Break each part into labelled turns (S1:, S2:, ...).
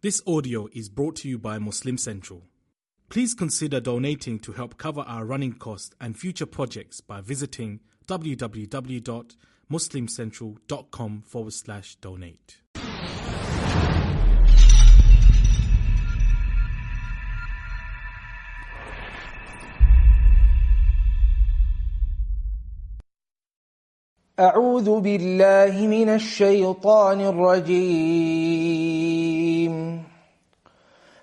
S1: This audio is brought to you by Muslim Central. Please consider donating to help cover our running costs and future projects by visiting www.muslimcentral.com forward slash donate.
S2: أعوذ بالله من الشيطان الرجيم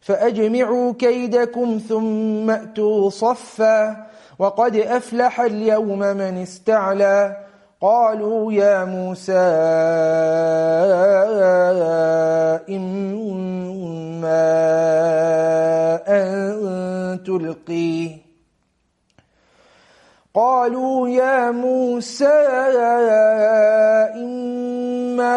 S2: فأجمعوا كيدكم ثم أتوا صفا وقد أفلح اليوم من استعلى قالوا يا موسى إما أن تلقيه قالوا يا موسى إما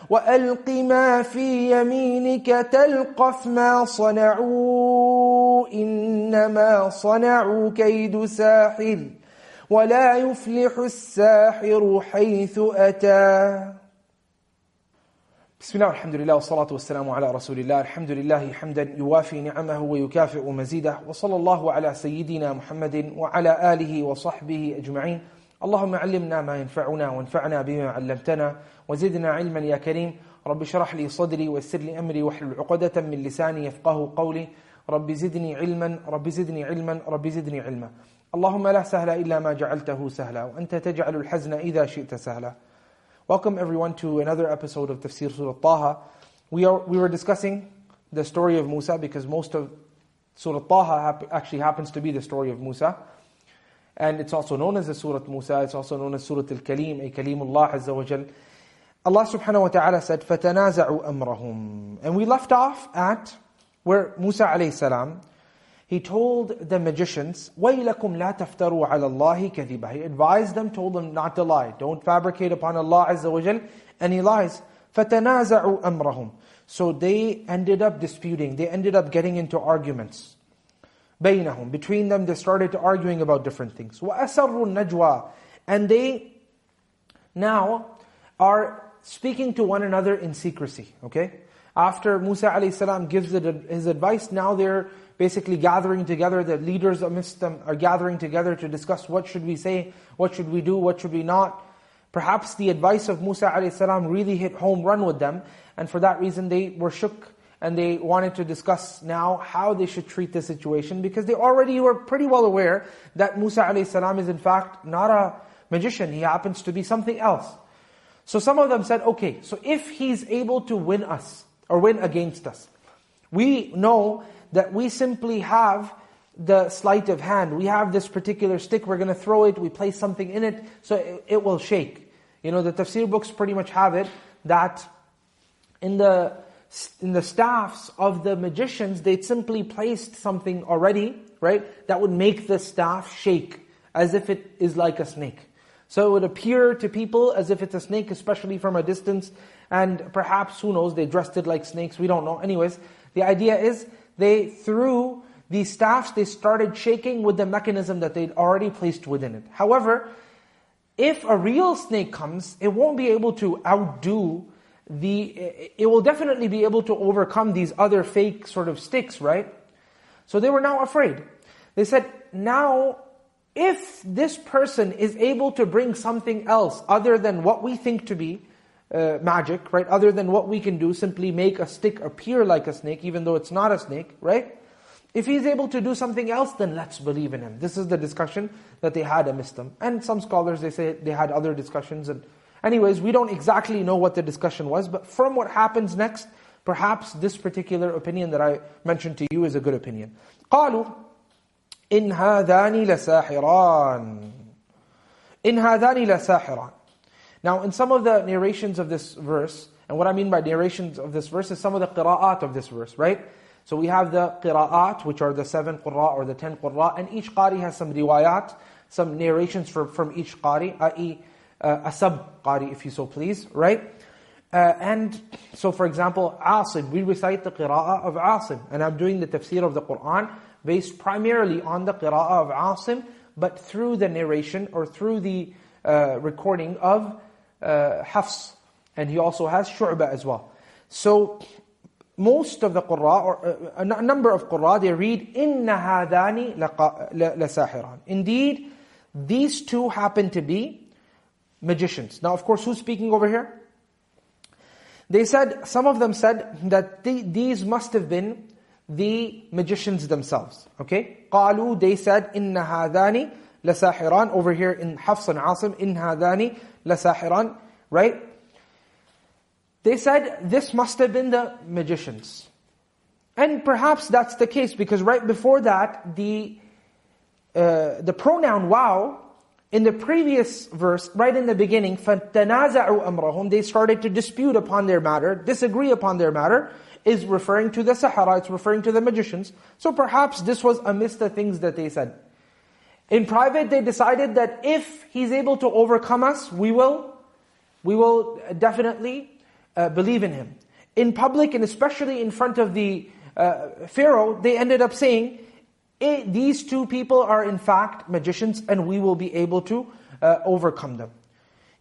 S2: وألق ما في يمينك تلقف ما صنعوا إنما صنعوا كيد ساحر ولا يفلح الساحر حيث أتى. بسم الله والحمد لله والصلاة والسلام على رسول الله. الحمد لله حمدا يوافي نعمه ويكافئ مزيده وصلى الله على سيدنا محمد وعلى آله وصحبه أجمعين. اللهم علمنا ما ينفعنا وانفعنا بما علمتنا وزدنا علما يا كريم رب اشرح لي صدري ويسر لي أمري واحلل عقدة من لساني يفقه قولي رب زدني علما رب زدني علما رب زدني علما اللهم لا سهل إلا ما جعلته سهلا وأنت تجعل الحزن إذا شئت سهلا Welcome everyone to another episode of Tafsir Surah Taha. We, are, we were discussing the story of Musa because most of Surah Taha actually happens to be the story of Musa. And it's also known as the Surah Musa, it's also known as Surah Al-Kalim, a Kalimullah Azza wa Jal. Allah subhanahu wa ta'ala said, فَتَنَازَعُوا أَمْرَهُمْ And we left off at where Musa alayhi salam, he told the magicians, وَيْلَكُمْ لَا تَفْتَرُوا عَلَى اللَّهِ كَذِبًا He advised them, told them not to lie. Don't fabricate upon Allah Azza wa Jal any lies. فَتَنَازَعُوا أَمْرَهُمْ So they ended up disputing. They ended up getting into arguments. بَيْنَهُمْ Between them they started arguing about different things. وَأَسَرُّوا النَّجْوَى And they now are speaking to one another in secrecy. Okay? After Musa a.s. gives his advice, now they're basically gathering together, the leaders amidst them are gathering together to discuss what should we say, what should we do, what should we not. Perhaps the advice of Musa a.s. really hit home run with them, and for that reason they were shook and they wanted to discuss now how they should treat the situation because they already were pretty well aware that Musa a.s. is in fact not a magician, he happens to be something else. So some of them said, okay, so if he's able to win us, or win against us, we know that we simply have the sleight of hand. We have this particular stick, we're going to throw it, we place something in it, so it, it, will shake. You know, the tafsir books pretty much have it, that in the, in the staffs of the magicians, they'd simply placed something already, right, that would make the staff shake, as if it is like a snake. So it would appear to people as if it's a snake, especially from a distance, and perhaps, who knows, they dressed it like snakes, we don't know. Anyways, the idea is, they threw these staffs, they started shaking with the mechanism that they'd already placed within it. However, if a real snake comes, it won't be able to outdo the, it will definitely be able to overcome these other fake sort of sticks, right? So they were now afraid. They said, now, if this person is able to bring something else other than what we think to be uh, magic, right? Other than what we can do, simply make a stick appear like a snake, even though it's not a snake, right? If he's able to do something else, then let's believe in him. This is the discussion that they had amidst them. And some scholars, they say they had other discussions. And anyways, we don't exactly know what the discussion was, but from what happens next, perhaps this particular opinion that I mentioned to you is a good opinion. قالوا إن هذان لساحران إن هذان لساحران Now in some of the narrations of this verse, and what I mean by narrations of this verse is some of the qira'at of this verse, right? So we have the qira'at, which are the seven qurra or the ten qurra, and each qari has some riwayat, some narrations from, from each qari, i.e. uh, a sub-qari if you so please, right? Uh, and so for example, Asim, we recite the qira'ah of Asim, and I'm doing the tafsir of the Qur'an based primarily on the qira'ah of Asim, but through the narration or through the uh, recording of uh, Hafs, and he also has Shu'ba as well. So most of the qurra or uh, a number of qurra they read inna hadani lasahiran indeed these two happen to be magicians. Now, of course, who's speaking over here? They said, some of them said that the, these must have been the magicians themselves. Okay? قالوا, they said, إِنَّ هَذَانِ لَسَاحِرَانِ Over here in Hafs and Asim, إِنَّ هَذَانِ لَسَاحِرَانِ Right? They said this must have been the magicians. And perhaps that's the case because right before that, the uh, the pronoun wow, in the previous verse, right in the beginning, فَتَنَازَعُوا أَمْرَهُمْ They started to dispute upon their matter, disagree upon their matter, is referring to the Sahara, it's referring to the magicians. So perhaps this was amidst the things that they said. In private, they decided that if he's able to overcome us, we will, we will definitely uh, believe in him. In public and especially in front of the uh, Pharaoh, they ended up saying, eh, these two people are in fact magicians and we will be able to uh, overcome them.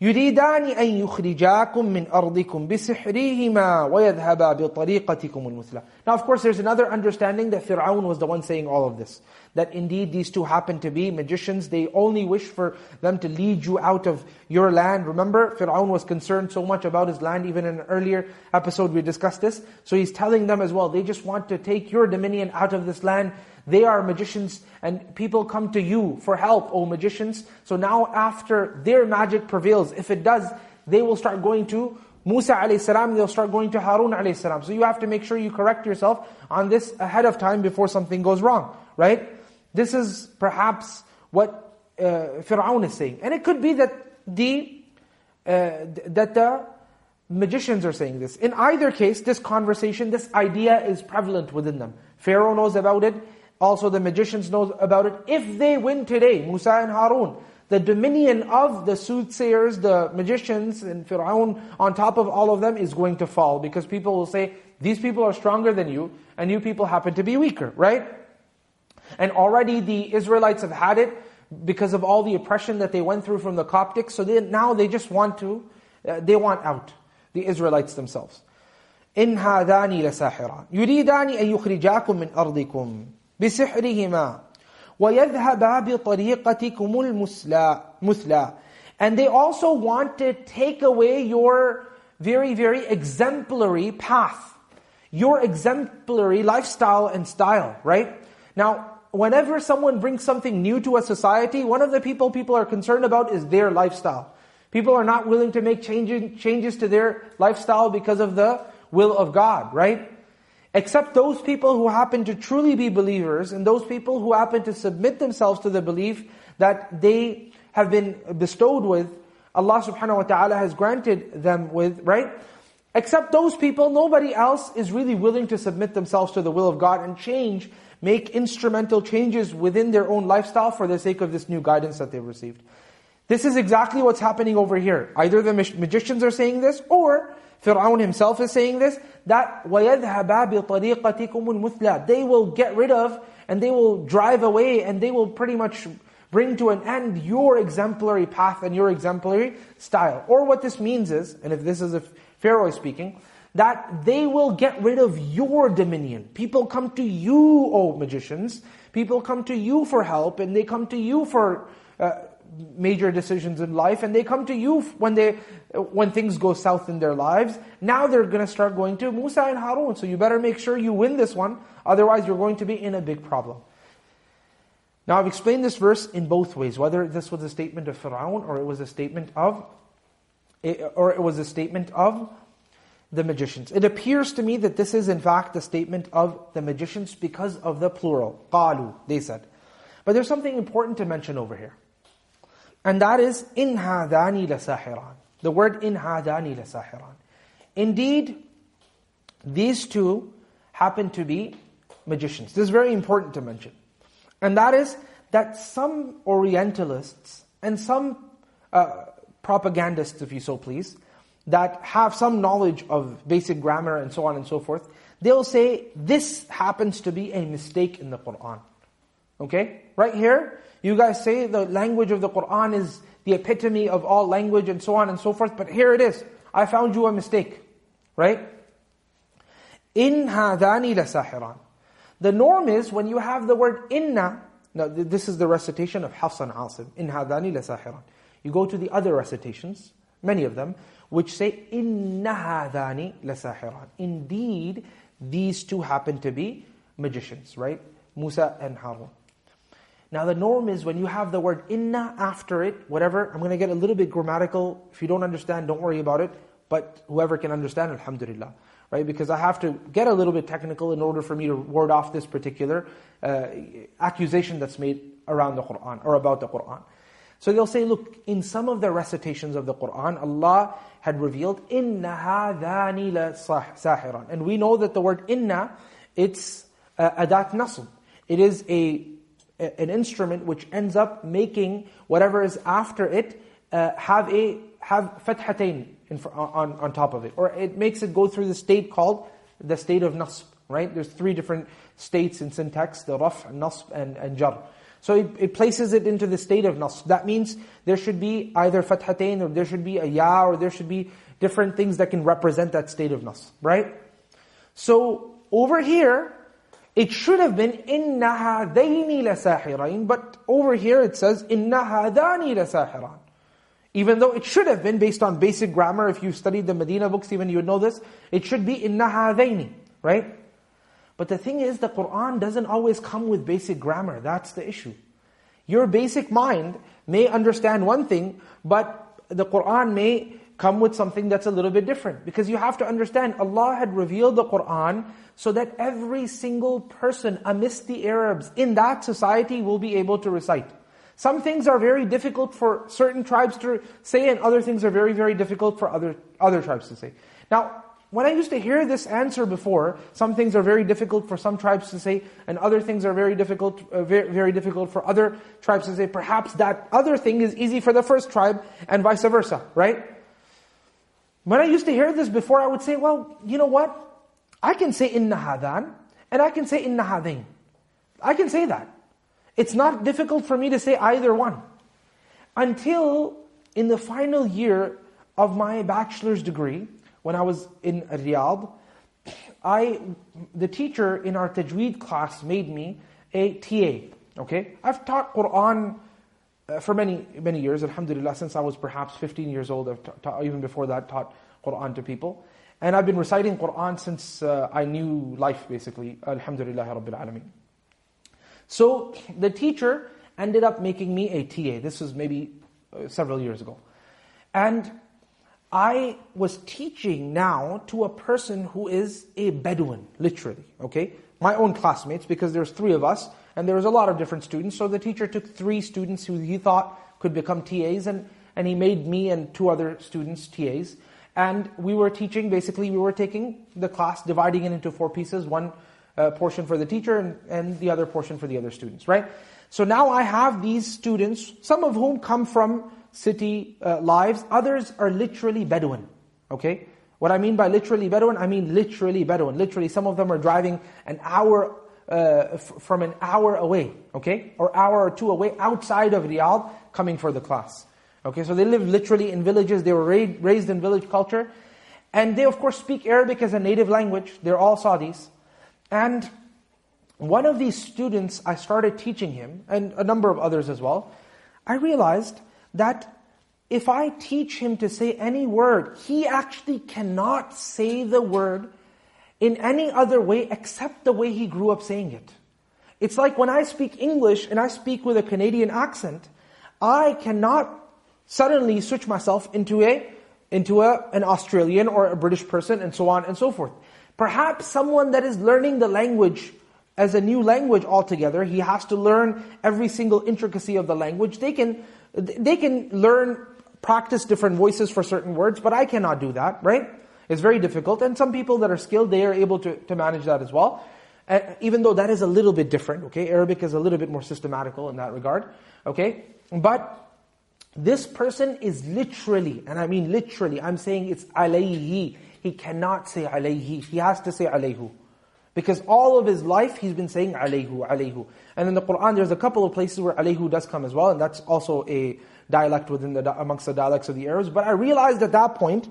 S2: يريدان أن يخرجاكم من أرضكم بسحرهما ويذهبا بطريقتكم المثلى. Now of course there's another understanding that Fir'aun was the one saying all of this. That indeed these two happen to be magicians. They only wish for them to lead you out of your land. Remember, Fir'aun was concerned so much about his land. Even in an earlier episode we discussed this. So he's telling them as well, they just want to take your dominion out of this land. They are magicians and people come to you for help, O magicians. So now after their magic prevails, if it does, they will start going to Musa a.s., they'll start going to Harun a.s. So you have to make sure you correct yourself on this ahead of time before something goes wrong, right? This is perhaps what uh, Fir'aun is saying. And it could be that the, uh, that the magicians are saying this. In either case, this conversation, this idea is prevalent within them. Pharaoh knows about it, also the magicians know about it. If they win today, Musa and Harun, the dominion of the soothsayers, the magicians, and Fir'aun on top of all of them is going to fall. Because people will say, these people are stronger than you, and you people happen to be weaker, right? And already the Israelites have had it because of all the oppression that they went through from the Coptics. So they, now they just want to, uh, they want out. The Israelites themselves. إن هذان لساحران يريدان أن يخرجاكم من أرضكم بسحرهما ويذهبا بطريقتكم المثلى And they also want to take away your very, very exemplary path. Your exemplary lifestyle and style, right? Now, whenever someone brings something new to a society, one of the people people are concerned about is their lifestyle. People are not willing to make changes, changes to their lifestyle because of the will of God, right? Except those people who happen to truly be believers and those people who happen to submit themselves to the belief that they have been bestowed with, Allah subhanahu wa ta'ala has granted them with, right? Except those people, nobody else is really willing to submit themselves to the will of God and change, make instrumental changes within their own lifestyle for the sake of this new guidance that they've received. This is exactly what's happening over here. Either the magicians are saying this, or Fir'aun himself is saying this, that وَيَذْهَبَا بِطَرِيقَتِكُمُ الْمُثْلَى They will get rid of, and they will drive away, and they will pretty much bring to an end your exemplary path and your exemplary style. Or what this means is, and if this is a Pharaoh speaking, that they will get rid of your dominion. People come to you, O magicians. People come to you for help, and they come to you for uh, major decisions in life and they come to you when they when things go south in their lives now they're going to start going to Musa and Harun. So you better make sure you win this one otherwise you're going to be in a big problem. Now I've explained this verse in both ways whether this was a statement of Firaun or it was a statement of or it was a statement of the magicians. It appears to me that this is in fact a statement of the magicians because of the plural. Qalu they said. But there's something important to mention over here. And that is, إِنْ هَذَانِ لَسَاحِرَانِ The word إِنْ هَذَانِ لَسَاحِرَانِ Indeed, these two happen to be magicians. This is very important to mention. And that is that some Orientalists and some uh, propagandists, if you so please, that have some knowledge of basic grammar and so on and so forth, they'll say this happens to be a mistake in the Qur'an. Okay? Right here, you guys say the language of the Qur'an is the epitome of all language and so on and so forth, but here it is. I found you a mistake. Right? In hadani lasahiran. The norm is when you have the word inna, now this is the recitation of Hafs and Asim, in hadani lasahiran. You go to the other recitations, many of them, which say inna hadani lasahiran. Indeed, these two happen to be magicians, right? Musa and Harun. Now the norm is when you have the word inna after it, whatever, I'm going to get a little bit grammatical. If you don't understand, don't worry about it. But whoever can understand, alhamdulillah. Right? Because I have to get a little bit technical in order for me to ward off this particular uh, accusation that's made around the Qur'an or about the Qur'an. So they'll say, look, in some of the recitations of the Qur'an, Allah had revealed, inna hadani la sahiran. And we know that the word inna, it's uh, adat nasb. It is a an instrument which ends up making whatever is after it uh, have a have fathatain on, on top of it. Or it makes it go through the state called the state of nasb. Right? There's three different states in syntax, the raf, nasb, and, and jar. So it, it, places it into the state of nasb. That means there should be either fathatain, or there should be a ya, or there should be different things that can represent that state of nasb. Right? So over here, it should have been إِنَّ هَذَيْنِ لَسَاحِرَيْن But over here it says إِنَّ هَذَانِ لَسَاحِرَانِ Even though it should have been based on basic grammar, if you studied the Medina books even you would know this, it should be إِنَّ هَذَيْنِ Right? But the thing is, the Qur'an doesn't always come with basic grammar. That's the issue. Your basic mind may understand one thing, but the Qur'an may come with something that's a little bit different. Because you have to understand, Allah had revealed the Qur'an so that every single person amidst the Arabs in that society will be able to recite. Some things are very difficult for certain tribes to say, and other things are very, very difficult for other, other tribes to say. Now, when I used to hear this answer before, some things are very difficult for some tribes to say, and other things are very difficult, uh, very, very difficult for other tribes to say. Perhaps that other thing is easy for the first tribe, and vice versa, right? When I used to hear this before, I would say, well, you know what? I can say inna hadan, and I can say inna hadain. I can say that. It's not difficult for me to say either one. Until in the final year of my bachelor's degree, when I was in Riyadh, I, the teacher in our tajweed class made me a TA. Okay, I've taught Quran uh, for many many years. Alhamdulillah, since I was perhaps 15 years old, I've taught, even before that taught Quran to people, and I've been reciting Quran since uh, I knew life. Basically, Alhamdulillah Rabbil Alameen. So the teacher ended up making me a TA. This was maybe uh, several years ago, and I was teaching now to a person who is a Bedouin, literally, okay? My own classmates, because there's three of us, and there was a lot of different students, so the teacher took three students who he thought could become TAs, and, and he made me and two other students TAs. And we were teaching, basically we were taking the class, dividing it into four pieces, one uh, portion for the teacher and, and the other portion for the other students, right? So now I have these students, some of whom come from city uh, lives. Others are literally Bedouin. Okay? What I mean by literally Bedouin, I mean literally Bedouin. Literally, some of them are driving an hour uh, from an hour away, okay? Or hour or two away outside of Riyadh coming for the class. Okay, so they live literally in villages. They were ra raised in village culture. And they, of course, speak Arabic as a native language. They're all Saudis. And one of these students, I started teaching him, and a number of others as well, I realized that if I teach him to say any word, he actually cannot say the word in any other way except the way he grew up saying it. It's like when I speak English and I speak with a Canadian accent, I cannot suddenly switch myself into a into a, an Australian or a British person and so on and so forth. Perhaps someone that is learning the language as a new language altogether, he has to learn every single intricacy of the language. They can, they can learn, practice different voices for certain words, but I cannot do that, right? It's very difficult. And some people that are skilled, they are able to, to manage that as well. Uh, even though that is a little bit different, okay? Arabic is a little bit more systematical in that regard, okay? But this person is literally, and I mean literally, I'm saying it's alayhi. He cannot say alayhi. He has to say alayhu. Because all of his life he's been saying alayhu, alayhu. And in the Quran there's a couple of places where alayhu does come as well, and that's also a dialect within the amongst the dialects of the Arabs. But I realized at that point,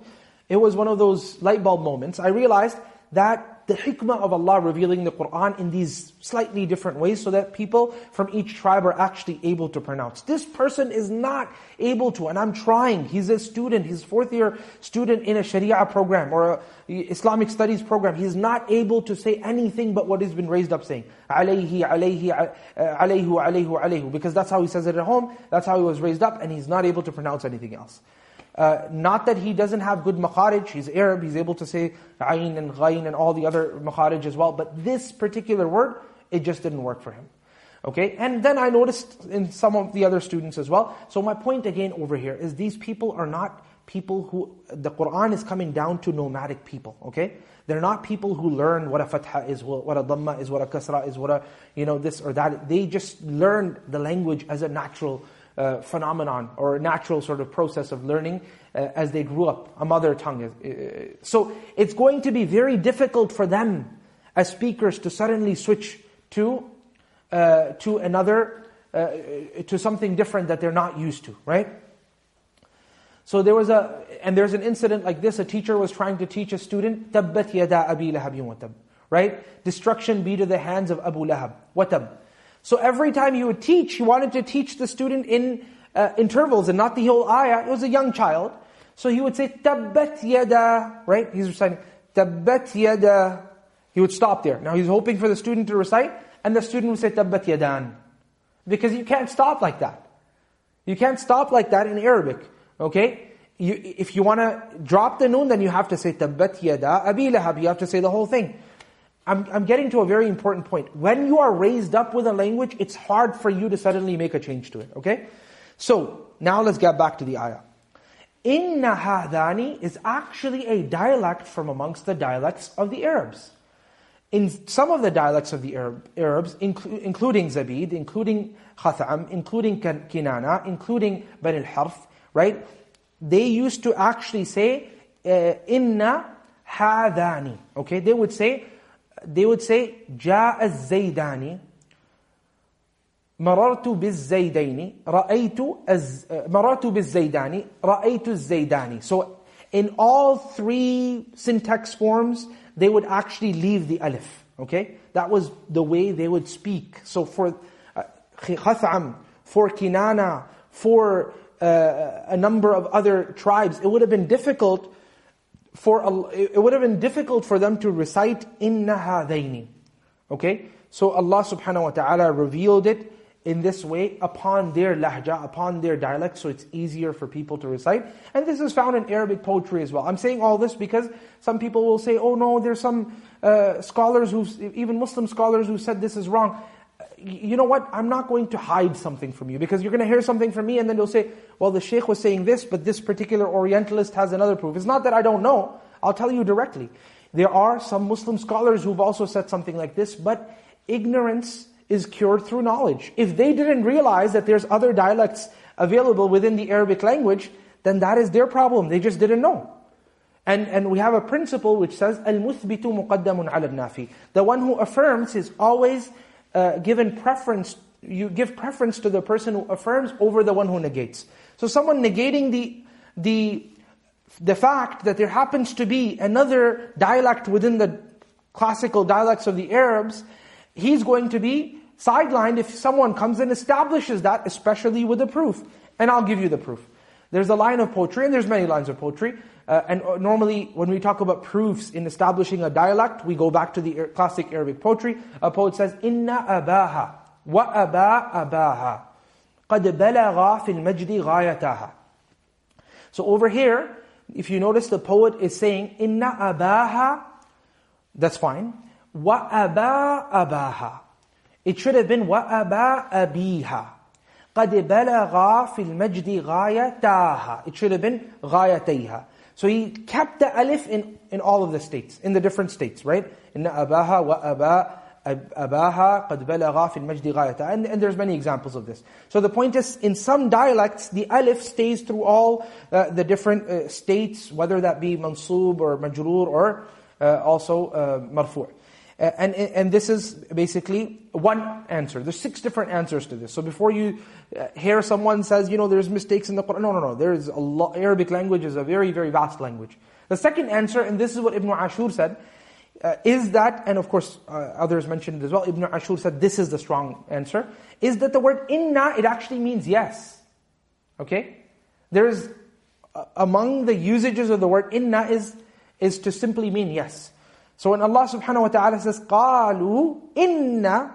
S2: it was one of those light bulb moments. I realized that the hikmah of Allah revealing the Qur'an in these slightly different ways so that people from each tribe are actually able to pronounce. This person is not able to, and I'm trying. He's a student, he's fourth year student in a Sharia program or Islamic studies program. He's not able to say anything but what has been raised up saying. Alayhi, alayhi, uh, alayhu, alayhu, alayhu. Because that's how he says it at home, that's how he was raised up, and he's not able to pronounce anything else. Uh, not that he doesn't have good makharij, he's Arab, he's able to say ayn and ghayn and all the other makharij as well, but this particular word, it just didn't work for him. Okay, and then I noticed in some of the other students as well. So my point again over here is these people are not people who, the Qur'an is coming down to nomadic people, okay? They're not people who learn what a fatha is, what a dhamma is, what a kasra is, what a, you know, this or that. They just learn the language as a natural uh, phenomenon or natural sort of process of learning uh, as they grew up. A mother tongue. Is, uh, so it's going to be very difficult for them as speakers to suddenly switch to uh, to another to something different that they're not used to, right? So there was a, and there's an incident like this. A teacher was trying to teach a student, "Tabbat yada Abi Lahab Right? Destruction be to the hands of Abu Lahab. Watab. So every time he would teach, he wanted to teach the student in uh, intervals and not the whole ayah. It was a young child. So he would say, tabbat yada, right? He's reciting, tabbat yada. He would stop there. Now he's hoping for the student to recite, and the student would say, tabbat yadan. Because you can't stop like that. You can't stop like that in Arabic, okay? You, if you want to drop the noon, then you have to say, tabbat yada abi lahab. You have to say the whole thing. I'm, I'm getting to a very important point. When you are raised up with a language, it's hard for you to suddenly make a change to it, okay? So, now let's get back to the ayah. Inna hadani is actually a dialect from amongst the dialects of the Arabs. In some of the dialects of the Arab, Arabs, inclu- including Zabid, including Khatham, including Kinana, including Ben al-Harith, right? They used to actually say, uh, Inna hadani. Okay, they would say, they would say, جاء الزيداني مررت بالزيدين رأيت الز... مررت بالزيداني رأيت الزيداني So in all three syntax forms, they would actually leave the alif. Okay? That was the way they would speak. So for uh, Khatham, for Kinana, for uh, a number of other tribes, it would have been difficult for it would have been difficult for them to recite inna hadaini. Okay? So Allah subhanahu wa ta'ala revealed it in this way upon their lahja, upon their dialect, so it's easier for people to recite. And this is found in Arabic poetry as well. I'm saying all this because some people will say, oh no, there's some uh, scholars who, even Muslim scholars who said this is wrong you know what, I'm not going to hide something from you because you're going to hear something from me and then you'll say, well, the sheikh was saying this, but this particular orientalist has another proof. It's not that I don't know, I'll tell you directly. There are some Muslim scholars who've also said something like this, but ignorance is cured through knowledge. If they didn't realize that there's other dialects available within the Arabic language, then that is their problem. They just didn't know. And, and we have a principle which says, al-muthbitu muqaddamun al-nafi. The one who affirms is always uh, given preference, you give preference to the person who affirms over the one who negates. So someone negating the, the, the fact that there happens to be another dialect within the classical dialects of the Arabs, he's going to be sidelined if someone comes and establishes that, especially with a proof. And I'll give you the proof. There's a line of poetry, and there's many lines of poetry. Uh, and uh, normally, when we talk about proofs in establishing a dialect, we go back to the classic Arabic poetry. A poet says, "Inna abaha wa aba abaha, qad balagha fil majdi ghayataha." So over here, if you notice, the poet is saying, "Inna abaha," that's fine. Wa aba abaha. It should have been wa aba abiha. قد بلغا في المجد غايتاها. It should have been غايتيها. So he kept the alif in, in all of the states, in the different states, right? إن أباها وأبا أباها قد بلغا في المجد غايتها. And, and there's many examples of this. So the point is, in some dialects, the alif stays through all uh, the different uh, states, whether that be mansub or majroor or uh, also uh, marfu'. And, and this is basically one answer. There's six different answers to this. So before you uh, hear someone says, you know, there's mistakes in the Quran. No, no, no. There is a lot, Arabic language is a very, very vast language. The second answer, and this is what Ibn Ashur said, uh, is that, and of course uh, others mentioned it as well, Ibn Ashur said this is the strong answer, is that the word inna, it actually means yes. Okay? There's, uh, among the usages of the word inna is, is to simply mean yes. So when Allah subhanahu wa ta'ala says, قَالُوا إِنَّا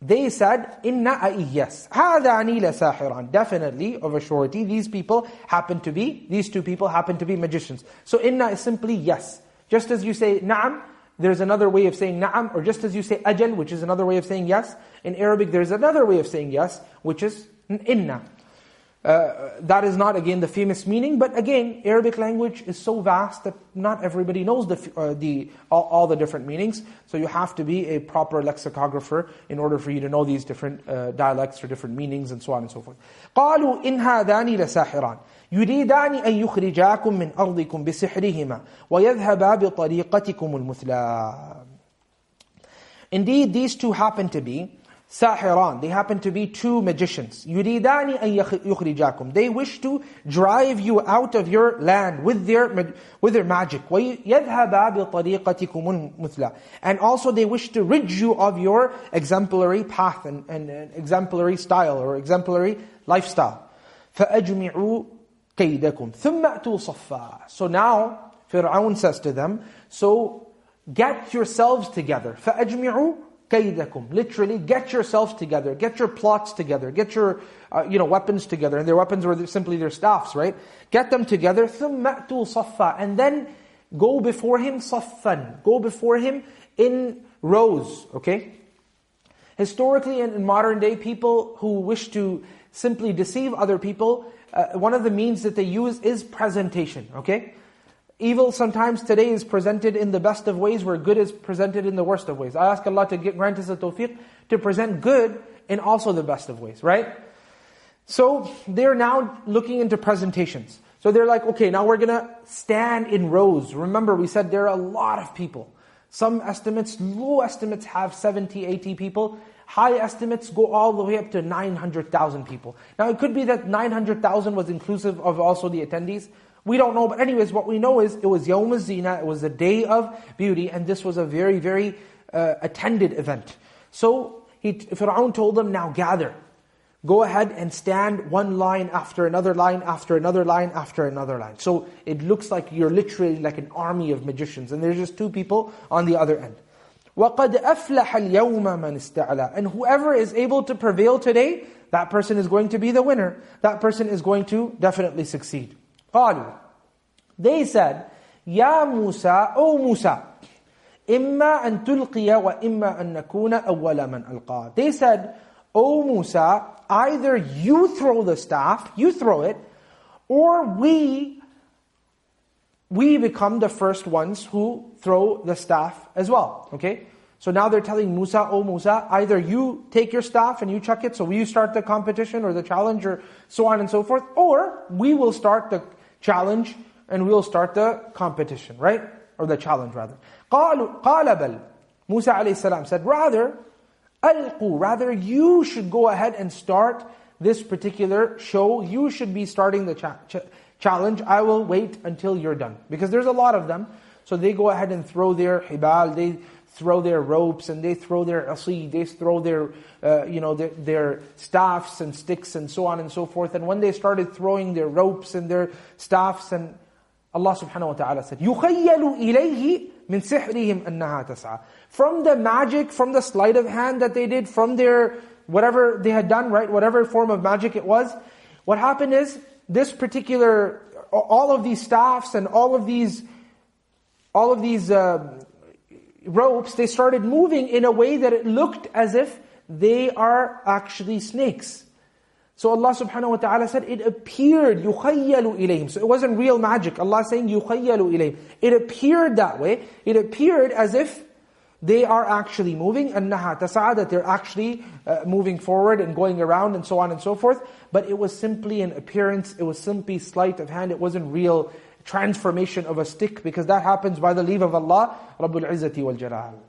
S2: They said, إِنَّا أَي yes. هَذَانِي لَسَاحِرًا Definitely, of a surety, these people happen to be, these two people happen to be magicians. So inna is simply yes. Just as you say na'am, there's another way of saying na'am, or just as you say ajal, which is another way of saying yes. In Arabic, there's another way of saying yes, which is inna. Uh, that is not again the famous meaning, but again, Arabic language is so vast that not everybody knows the, uh, the all, all, the different meanings. So you have to be a proper lexicographer in order for you to know these different uh, dialects or different meanings and so on and so forth. قالوا إن هذان لساحران يريدان أن يخرجاكم من أرضكم بسحرهما ويذهبا بطريقتكم المثلى. Indeed, these two happen to be Sahiran, they happen to be two magicians. يُرِيدَانِ أَن يُخْرِجَاكُمْ They wish to drive you out of your land with their, with their magic. وَيَذْهَبَا بِطَرِيقَتِكُمُ الْمُثْلَى And also they wish to rid you of your exemplary path and, and, and exemplary style or exemplary lifestyle. فَأَجْمِعُوا كَيْدَكُمْ ثُمَّ أَتُوا صَفًّا So now, Fir'aun says to them, so get yourselves together. فَأَجْمِعُوا kaidakum. Literally, get yourselves together, get your plots together, get your uh, you know weapons together. And their weapons were simply their staffs, right? Get them together. ثُمَّ صَفًّا And then go before him صَفًّا. Go before him in rows, okay? Historically and in modern day, people who wish to simply deceive other people, uh, one of the means that they use is presentation, okay? Evil sometimes today is presented in the best of ways where good is presented in the worst of ways. I ask Allah to get, grant us the tawfiq to present good in also the best of ways, right? So they're now looking into presentations. So they're like, okay, now we're going to stand in rows. Remember, we said there are a lot of people. Some estimates, low estimates have 70, 80 people. High estimates go all the way up to 900,000 people. Now it could be that 900,000 was inclusive of also the attendees. We don't know, but anyways, what we know is it was Yawm Zina, it was a day of beauty, and this was a very, very uh, attended event. So he, Fir'aun told them, now gather. Go ahead and stand one line after another line, after another line, after another line. So it looks like you're literally like an army of magicians, and there's just two people on the other end. وَقَدْ أَفْلَحَ الْيَوْمَ مَنِ اسْتَعْلَى And whoever is able to prevail today, that person is going to be the winner. That person is going to definitely succeed. قالوا They said, Ya Musa, O Musa, إما أن تلقي وإما أن نكون أول من ألقى. They said, O Musa, either you throw the staff, you throw it, or we, we become the first ones who throw the staff as well. Okay? So now they're telling Musa, O Musa, either you take your staff and you chuck it, so you start the competition or the challenge or so on and so forth, or we will start the challenge and we'll start the competition, right? Or the challenge rather. قال بل Musa alayhi salam said, rather, ألقوا, rather you should go ahead and start this particular show. You should be starting the cha ch challenge. I will wait until you're done. Because there's a lot of them. So they go ahead and throw their hibal, they throw their ropes and they throw their asi, they throw their, uh, you know, their, their, staffs and sticks and so on and so forth. And when they started throwing their ropes and their staffs and Allah subhanahu wa ta'ala said, يُخَيَّلُ إِلَيْهِ مِنْ سِحْرِهِمْ أَنَّهَا تَسْعَى From the magic, from the sleight of hand that they did, from their, whatever they had done, right, whatever form of magic it was, what happened is, this particular, all of these staffs and all of these, all of these uh, ropes, they started moving in a way that it looked as if they are actually snakes. So Allah subhanahu wa ta'ala said, it appeared, يُخَيَّلُ إِلَيْهِمْ So it wasn't real magic. Allah saying, يُخَيَّلُ إِلَيْهِمْ It appeared that way. It appeared as if they are actually moving, أَنَّهَا تَسَعَى That they're actually uh, moving forward and going around and so on and so forth. But it was simply an appearance, it was simply sleight of hand, it wasn't real transformation of a stick, because that happens by the leave of Allah, Rabbul Izzati wal Jalal.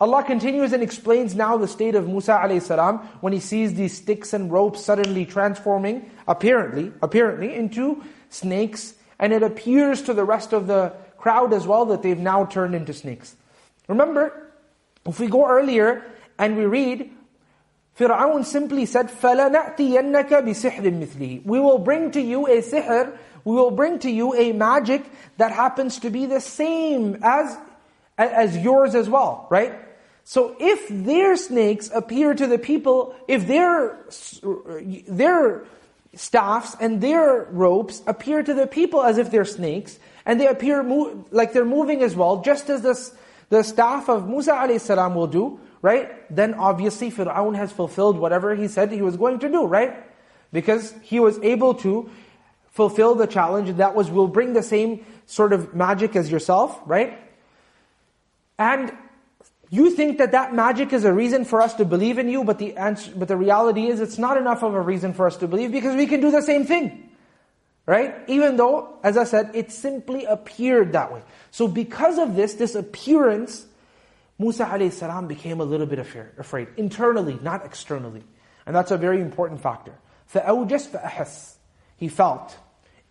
S2: Allah continues and explains now the state of Musa alayhi salam when he sees these sticks and ropes suddenly transforming, apparently, apparently, into snakes, and it appears to the rest of the crowd as well that they've now turned into snakes. Remember, if we go earlier and we read, Fir'aun simply said, فَلَنَأْتِيَنَّكَ بِسِحْرٍ مِثْلِهِ We will bring to you a sihr, we will bring to you a magic that happens to be the same as, as yours as well, right? So if their snakes appear to the people, if their, their staffs and their ropes appear to the people as if they're snakes, and they appear like they're moving as well, just as this, the staff of Musa a.s. will do, right? Then obviously Fir'aun has fulfilled whatever he said he was going to do, right? Because he was able to fulfill the challenge that was, will bring the same sort of magic as yourself, right? And you think that that magic is a reason for us to believe in you, but the answer, but the reality is it's not enough of a reason for us to believe because we can do the same thing. Right? Even though, as I said, it simply appeared that way. So because of this, this appearance Musa alayhi salam became a little bit afraid, internally, not externally. And that's a very important factor. فَأَوْجَسْ فَأَحَسْ he felt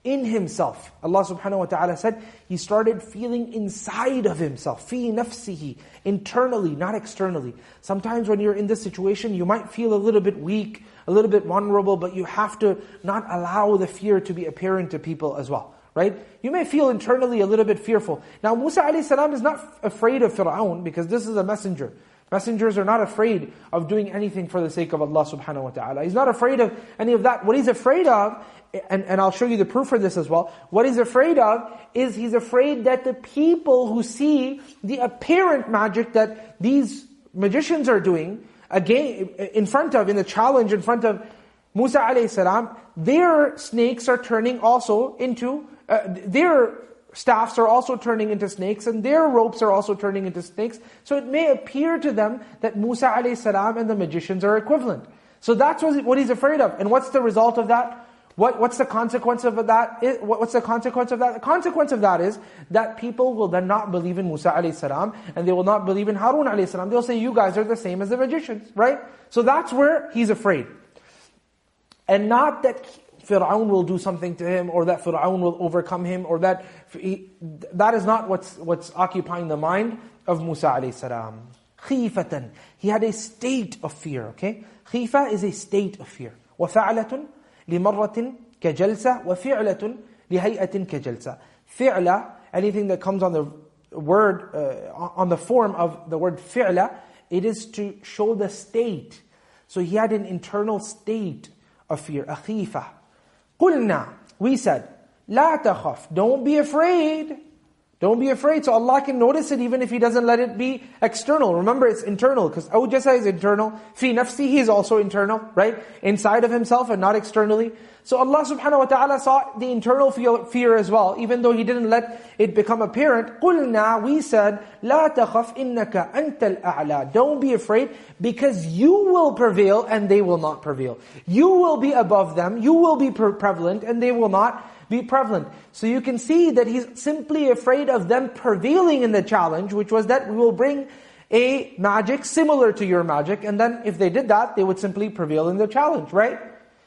S2: in himself. Allah subhanahu wa ta'ala said, he started feeling inside of himself, fi nafsihi, internally, not externally. Sometimes when you're in this situation, you might feel a little bit weak, a little bit vulnerable, but you have to not allow the fear to be apparent to people as well right? You may feel internally a little bit fearful. Now Musa a.s. is not afraid of Fir'aun because this is a messenger. Messengers are not afraid of doing anything for the sake of Allah subhanahu wa ta'ala. He's not afraid of any of that. What he's afraid of, and, and I'll show you the proof for this as well, what he's afraid of is he's afraid that the people who see the apparent magic that these magicians are doing, again, in front of, in the challenge in front of Musa alayhi salam, their snakes are turning also into uh, their staffs are also turning into snakes and their ropes are also turning into snakes. So it may appear to them that Musa a.s. and the magicians are equivalent. So that's what he's afraid of. And what's the result of that? What, what's the consequence of that? What's the consequence of that? The consequence of that is that people will then not believe in Musa a.s. and they will not believe in Harun a.s. They'll say, you guys are the same as the magicians, right? So that's where he's afraid. And not that Fir'aun will do something to him, or that Fir'aun will overcome him, or that he, that is not what's what's occupying the mind of Musa alayhi salam. Khifatan. He had a state of fear, okay? Khifa is a state of fear. وَفَعْلَةٌ لِمَرَّةٍ كَجَلْسَةٍ وَفِعْلَةٌ لِهَيْئَةٍ كَجَلْسَةٍ Fi'la, anything that comes on the word, uh, on the form of the word fi'la, it is to show the state. So he had an internal state of fear, a khifa. قُلْنَا We said, لَا تَخَفْ Don't be afraid. Don't be afraid. So Allah can notice it even if He doesn't let it be external. Remember, it's internal, because awjasa is internal. Fi nafsi, He is also internal, right? Inside of Himself and not externally. So Allah subhanahu wa ta'ala saw the internal fear as well, even though He didn't let it become apparent. قُلْنَا We said, لَا تَخَفْ إِنَّكَ أَنْتَ الْأَعْلَى Don't be afraid, because you will prevail and they will not prevail. You will be above them, you will be prevalent and they will not be prevalent. So you can see that he's simply afraid of them prevailing in the challenge, which was that we will bring a magic similar to your magic, and then if they did that, they would simply prevail in the challenge, right?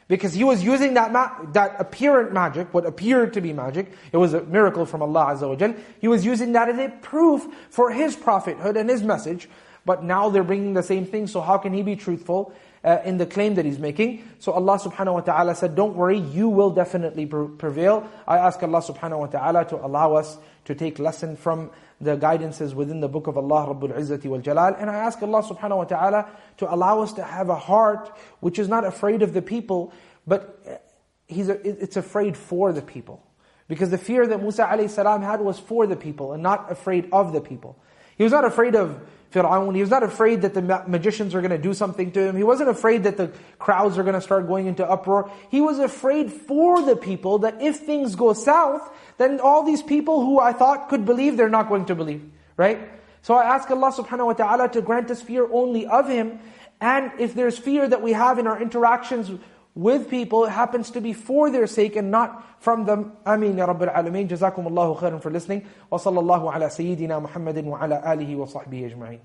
S2: Because he was using that ma- that apparent magic, what appeared to be magic, it was a miracle from Allah Azza wa. He was using that as a proof for his prophethood and his message. But now they're bringing the same thing, so how can he be truthful uh, in the claim that he's making? So Allah subhanahu wa ta'ala said, don't worry, you will definitely prevail. I ask Allah subhanahu wa ta'ala to allow us to take lesson from the guidances within the book of Allah Rabbul Izzati wal Jalal. And I ask Allah subhanahu wa ta'ala to allow us to have a heart which is not afraid of the people, but uh, he's a, it's afraid for the people. Because the fear that Musa alayhi salam had was for the people and not afraid of the people. He was not afraid of Fir'aun. He was not afraid that the magicians are going to do something to him. He wasn't afraid that the crowds are going to start going into uproar. He was afraid for the people that if things go south, then all these people who I thought could believe, they're not going to believe. Right? So I ask Allah subhanahu wa ta'ala to grant us fear only of Him. And if there's fear that we have in our interactions with people, it happens to be for their sake and not from them. Ameen ya Rabbil Alameen. Jazakum Allahu khairan for listening. Wa sallallahu ala Sayyidina Muhammadin wa ala alihi wa sahbihi ajma'in.